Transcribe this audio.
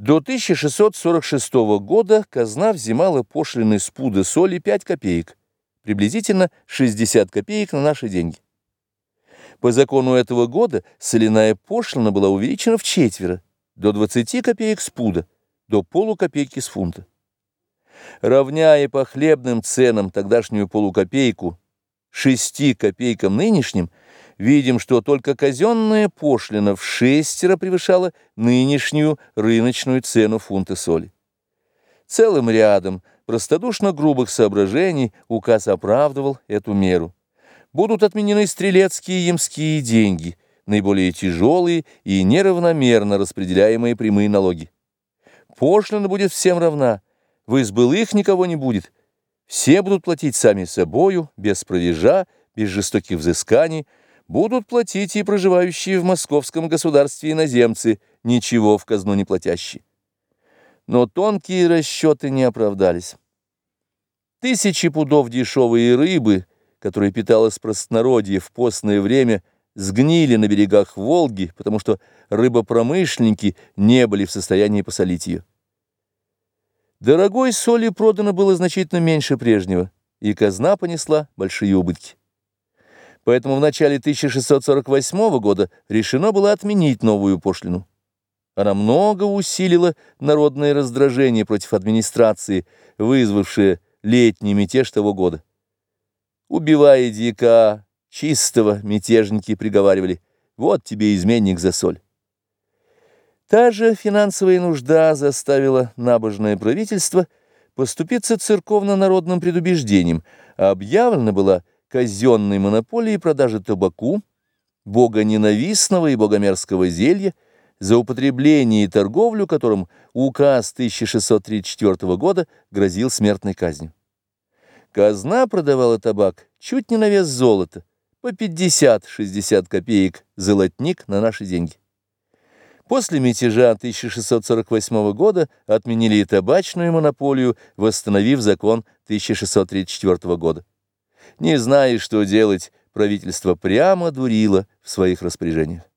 До 1646 года казна взимала пошлины с пуда соли 5 копеек, приблизительно 60 копеек на наши деньги. По закону этого года соляная пошлина была увеличена в четверо, до 20 копеек с пуда, до полукопейки с фунта. Равняя по хлебным ценам тогдашнюю полукопейку 6 копейкам нынешним, видим, что только казенная пошлина в шестеро превышала нынешнюю рыночную цену фунта соли. Целым рядом простодушно грубых соображений указ оправдывал эту меру. Будут отменены стрелецкие и ямские деньги, наиболее тяжелые и неравномерно распределяемые прямые налоги. Пошлина будет всем равна, в избылых никого не будет. Все будут платить сами собою, без провежа, без жестоких взысканий, будут платить и проживающие в московском государстве иноземцы, ничего в казну не платящие. Но тонкие расчеты не оправдались. Тысячи пудов дешевой рыбы, которая питалась простонародье в постное время, сгнили на берегах Волги, потому что рыбопромышленники не были в состоянии посолить ее. Дорогой соли продано было значительно меньше прежнего, и казна понесла большие убытки. Поэтому в начале 1648 года решено было отменить новую пошлину. Она много усилила народное раздражение против администрации, вызвавшее летний мятеж того года. Убивая дьяка, чистого, мятежники приговаривали, вот тебе изменник за соль. Та же финансовая нужда заставила набожное правительство поступиться церковно-народным предубеждением, а объявлена была казенной монополии продажи табаку, богоненавистного и богомерзкого зелья, за употребление и торговлю которым указ 1634 года грозил смертной казнью. Казна продавала табак чуть не на вес золота, по 50-60 копеек золотник на наши деньги. После мятежа 1648 года отменили и табачную монополию, восстановив закон 1634 года. Не зная, что делать, правительство прямо дурило в своих распоряжениях.